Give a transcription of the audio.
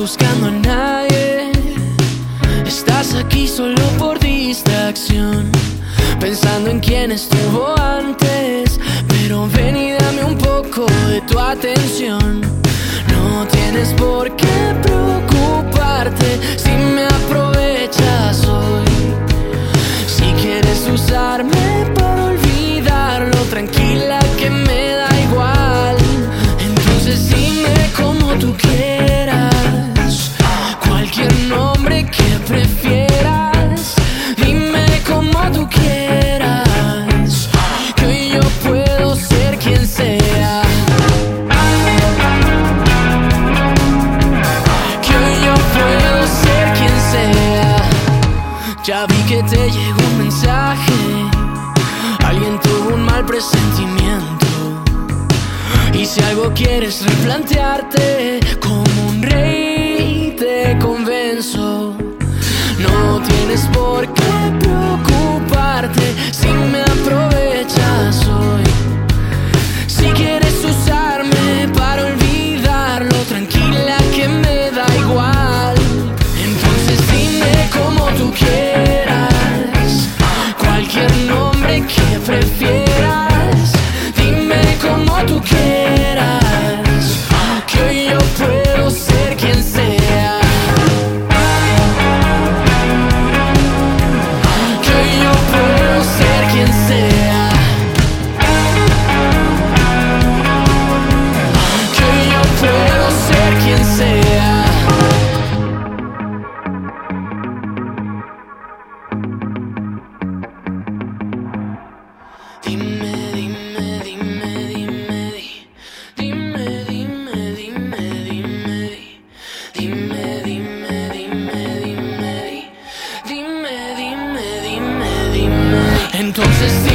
buscando a nadie. Estás aquí solo por distracción. Pensando en quién estuvo antes. Pero ven y dame un poco de tu atención. No tienes por qué preocuparte prefieras. Dime como tú quieras, que yo puedo ser quien sea. Que yo puedo ser quien sea. Ya vi que te llegó un mensaje. Alguien tuvo un mal presentimiento. Y si algo quieres replantearte, como un rey te convenzo. Tienes por qué preocuparte. Si me closest